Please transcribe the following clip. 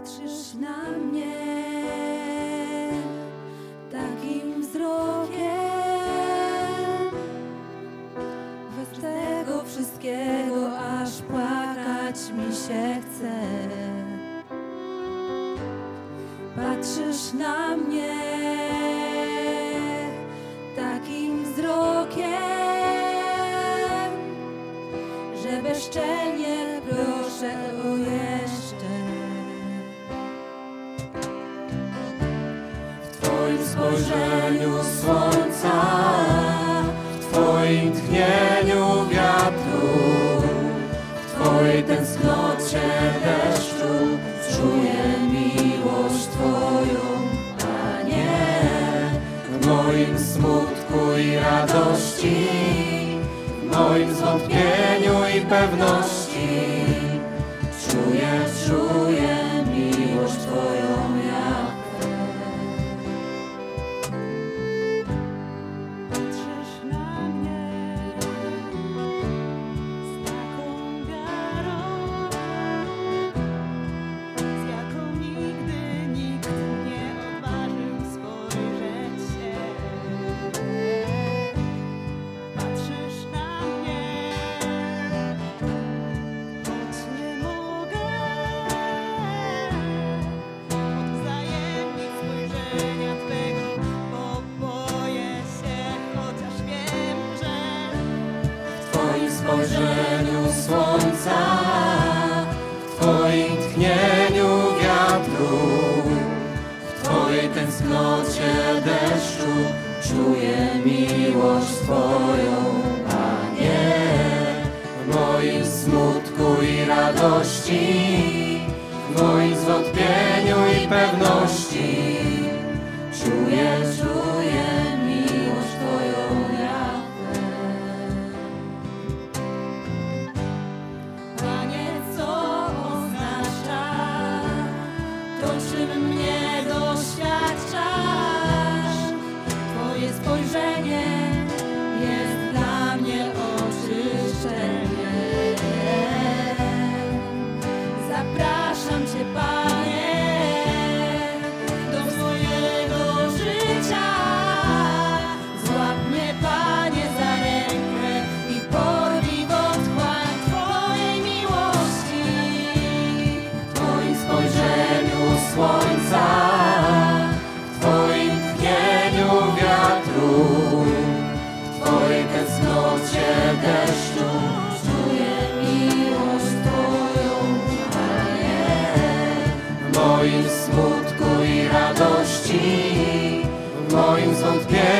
Patrzysz na mnie takim wzrokiem. Bez tego wszystkiego aż płakać mi się chce. Patrzysz na mnie Twoim spojrzeniu słońca, w Twoim tchnieniu wiatru, w Twojej tęsknocie deszczu czuję miłość Twoją, Panie. W moim smutku i radości, w moim zwątpieniu i pewności czuję, czuję spojrzeniu słońca, w Twoim tchnieniu wiatru, w Twojej tęsknocie deszczu czuję miłość Twoją, Panie. W moim smutku i radości, w moim zwątpieniu i pewności moim smutku i radości, w moim zwątpieniu.